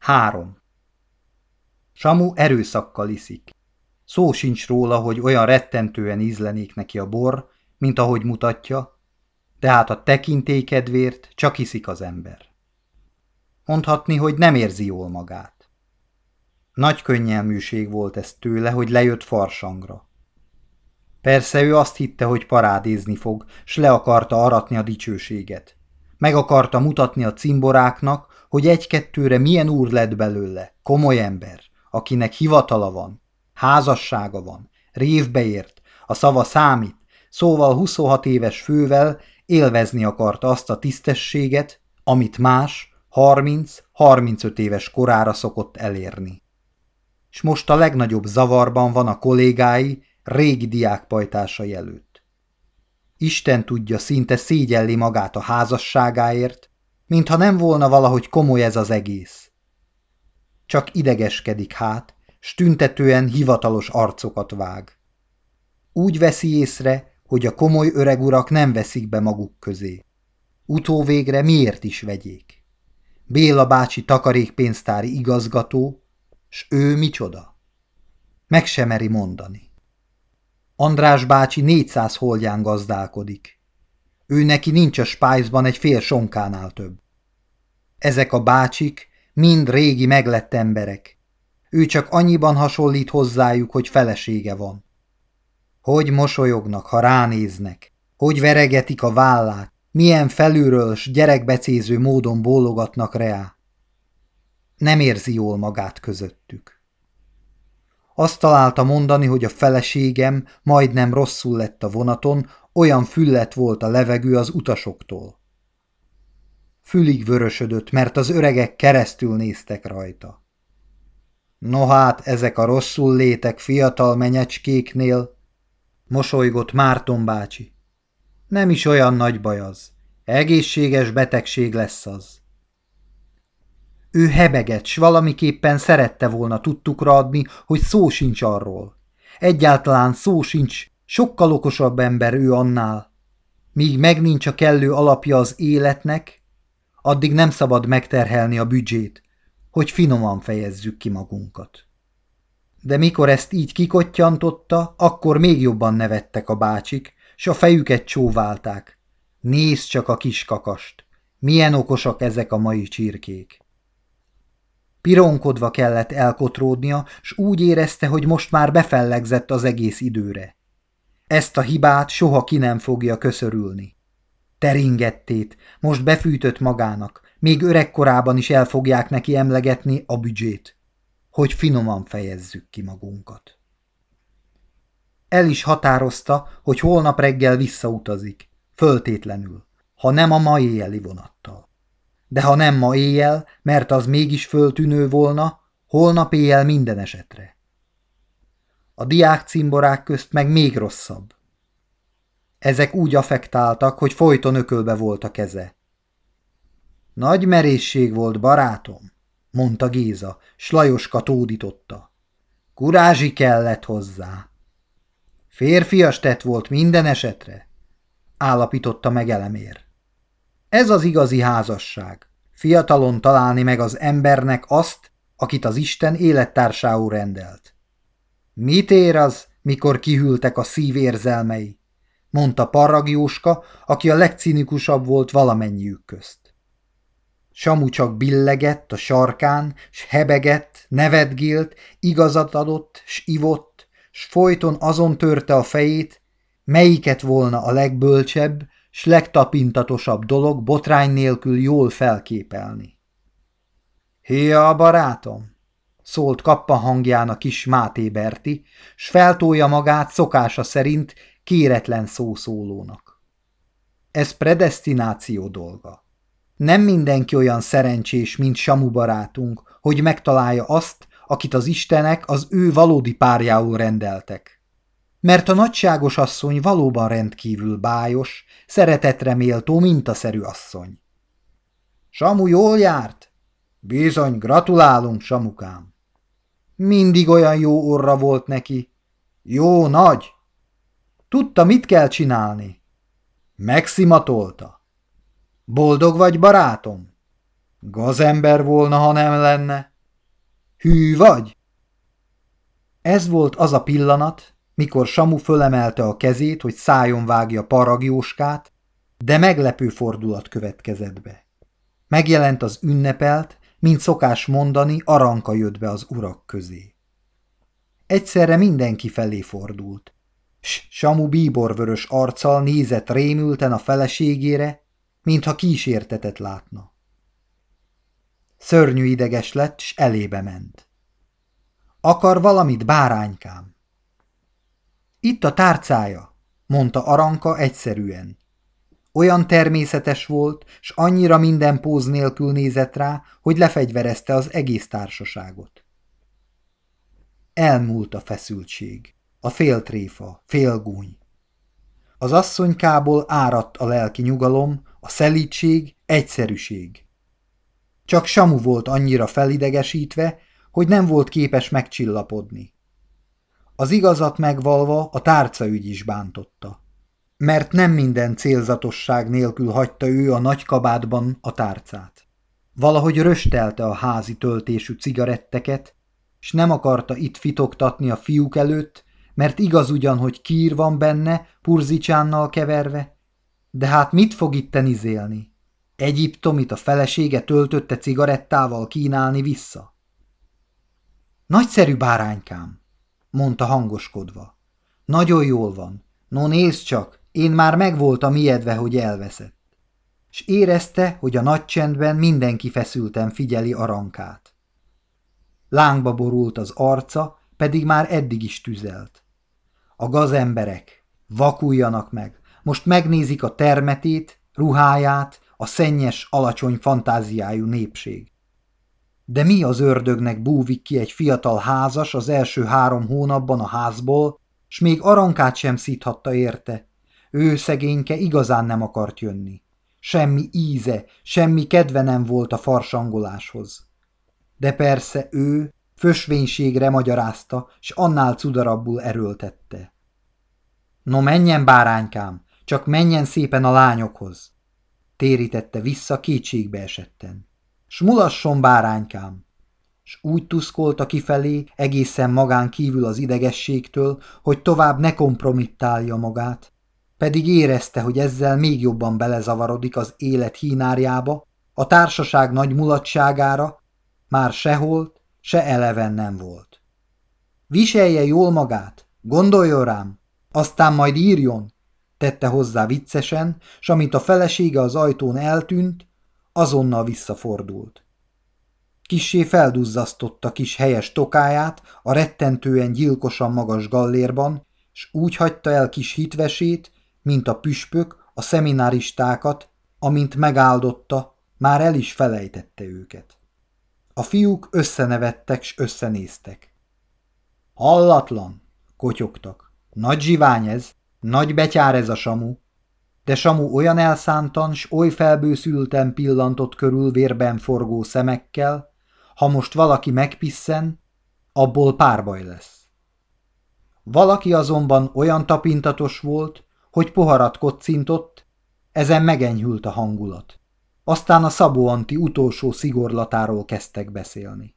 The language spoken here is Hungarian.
Három. Samu erőszakkal iszik. Szó sincs róla, hogy olyan rettentően ízlenék neki a bor, mint ahogy mutatja, de hát a tekintélykedvért csak iszik az ember. Mondhatni, hogy nem érzi jól magát. Nagy könnyelműség volt ez tőle, hogy lejött farsangra. Persze ő azt hitte, hogy parádézni fog, s le akarta aratni a dicsőséget. Meg akarta mutatni a cimboráknak, hogy egy-kettőre milyen úr lett belőle, komoly ember, akinek hivatala van, házassága van, révbe ért, a szava számít, szóval 26 éves fővel élvezni akarta azt a tisztességet, amit más 30-35 éves korára szokott elérni. És most a legnagyobb zavarban van a kollégái régi diákpajtásai előtt. Isten tudja, szinte szégyelli magát a házasságáért, mintha nem volna valahogy komoly ez az egész. Csak idegeskedik hát, s tüntetően hivatalos arcokat vág. Úgy veszi észre, hogy a komoly öregurak nem veszik be maguk közé. Utóvégre miért is vegyék? Béla bácsi takarékpénztári igazgató, s ő micsoda? Meg sem meri mondani. András bácsi 400 holdján gazdálkodik. Ő neki nincs a spájzban egy fél sonkánál több. Ezek a bácsik mind régi meglett emberek. Ő csak annyiban hasonlít hozzájuk, hogy felesége van. Hogy mosolyognak, ha ránéznek, hogy veregetik a vállát, milyen felülről s gyerekbecéző módon bólogatnak reá. Nem érzi jól magát közöttük. Azt találta mondani, hogy a feleségem majdnem rosszul lett a vonaton, olyan füllet volt a levegő az utasoktól. Fülig vörösödött, mert az öregek keresztül néztek rajta. No hát, ezek a rosszul létek fiatal menyecskéknél, mosolygott Márton bácsi. Nem is olyan nagy baj az. Egészséges betegség lesz az. Ő hebeget, s valamiképpen szerette volna tudtukra adni, hogy szó sincs arról. Egyáltalán szó sincs, sokkal okosabb ember ő annál. Míg meg nincs a kellő alapja az életnek, addig nem szabad megterhelni a büdzsét, hogy finoman fejezzük ki magunkat. De mikor ezt így kikottyantotta, akkor még jobban nevettek a bácsik, s a fejüket csóválták. Nézd csak a kis kakast! Milyen okosak ezek a mai csirkék! Pironkodva kellett elkotródnia, s úgy érezte, hogy most már befellegzett az egész időre. Ezt a hibát soha ki nem fogja köszörülni. Teringettét, most befűtött magának, még öregkorában is el fogják neki emlegetni a büdzsét hogy finoman fejezzük ki magunkat. El is határozta, hogy holnap reggel visszautazik, föltétlenül, ha nem a ma éjjeli vonattal. De ha nem ma éjjel, mert az mégis föltűnő volna, holnap éjjel minden esetre. A diák cimborák közt meg még rosszabb. Ezek úgy affektáltak, hogy folyton ökölbe volt a keze. Nagy merészség volt, barátom mondta Géza, s Lajoska tódította. Kurázsi kellett hozzá. Férfias tett volt minden esetre, állapította meg elemér. Ez az igazi házasság. Fiatalon találni meg az embernek azt, akit az Isten élettársául rendelt. Mit ér az, mikor kihűltek a szívérzelmei? Mondta Parragjóska, aki a legcinikusabb volt valamennyiük közt. Samu csak billegett a sarkán, s hebegett, nevetgélt, igazat adott, s ivott, s folyton azon törte a fejét, melyiket volna a legbölcsebb, s legtapintatosabb dolog botrány nélkül jól felképelni. Héja a barátom! szólt kappa hangján a kis Máté Berti, s feltolja magát szokása szerint kéretlen szószólónak. Ez predestináció dolga. Nem mindenki olyan szerencsés, mint Samu barátunk, hogy megtalálja azt, akit az istenek az ő valódi párjául rendeltek. Mert a nagyságos asszony valóban rendkívül bájos, szeretetre méltó, mintaszerű asszony. Samu jól járt? Bizony, gratulálunk, Samukám. Mindig olyan jó orra volt neki. Jó, nagy. Tudta, mit kell csinálni. Megszimatolta. Boldog vagy, barátom? Gazember volna, ha nem lenne. Hű vagy? Ez volt az a pillanat, mikor Samu fölemelte a kezét, hogy szájon vágja paragjóskát, de meglepő fordulat következett be. Megjelent az ünnepelt, mint szokás mondani, aranka jött be az urak közé. Egyszerre mindenki felé fordult. Samu bíborvörös arccal nézett rémülten a feleségére, mintha kísértetet látna. Szörnyű ideges lett, s elébe ment. Akar valamit, báránykám? Itt a tárcája, mondta Aranka egyszerűen. Olyan természetes volt, s annyira minden póz nélkül nézett rá, hogy lefegyverezte az egész társaságot. Elmúlt a feszültség, a féltréfa, félgúny. Az asszonykából áradt a lelki nyugalom, a szelítség, egyszerűség. Csak Samu volt annyira felidegesítve, hogy nem volt képes megcsillapodni. Az igazat megvalva a tárcaügy is bántotta. Mert nem minden célzatosság nélkül hagyta ő a nagy kabátban a tárcát. Valahogy röstelte a házi töltésű cigaretteket, s nem akarta itt fitoktatni a fiúk előtt, mert igaz ugyan, hogy kír van benne, purzicsánnal keverve, de hát mit fog itten izélni? Egyiptomit a felesége töltötte cigarettával kínálni vissza? Nagyszerű báránykám, mondta hangoskodva. Nagyon jól van. No nézd csak, én már megvoltam ijedve, hogy elveszett. S érezte, hogy a nagy csendben mindenki feszülten figyeli arankát. Lángba borult az arca, pedig már eddig is tüzelt. A gazemberek, vakuljanak meg, most megnézik a termetét, ruháját, a szennyes, alacsony fantáziájú népség. De mi az ördögnek búvik ki egy fiatal házas az első három hónapban a házból, s még arankát sem szíthatta érte. Ő szegényke igazán nem akart jönni. Semmi íze, semmi kedve nem volt a farsangoláshoz. De persze ő fösvénységre magyarázta, s annál cudarabbul erőltette. No menjen, báránykám, csak menjen szépen a lányokhoz, térítette vissza kétségbe esetten. S mulasson, báránykám! S úgy tuszkolta kifelé, egészen magán kívül az idegességtől, hogy tovább ne kompromittálja magát, pedig érezte, hogy ezzel még jobban belezavarodik az élet hínárjába, a társaság nagy mulatságára, már sehol, se eleven nem volt. Viselje jól magát, gondoljon rám, aztán majd írjon, tette hozzá viccesen, s amint a felesége az ajtón eltűnt, azonnal visszafordult. Kissé felduzzasztotta kis helyes tokáját a rettentően gyilkosan magas gallérban, s úgy hagyta el kis hitvesét, mint a püspök, a szemináristákat, amint megáldotta, már el is felejtette őket. A fiúk összenevettek, s összenéztek. Hallatlan, kotyogtak. Nagy zsivány ez, nagy betyár ez a Samu. De Samu olyan elszántan, s oly felbőszülten pillantott körül vérben forgó szemekkel, ha most valaki megpisszen, abból párbaj lesz. Valaki azonban olyan tapintatos volt, hogy poharat kocintott, ezen megenyhült a hangulat. Aztán a Szabó Anti utolsó szigorlatáról kezdtek beszélni.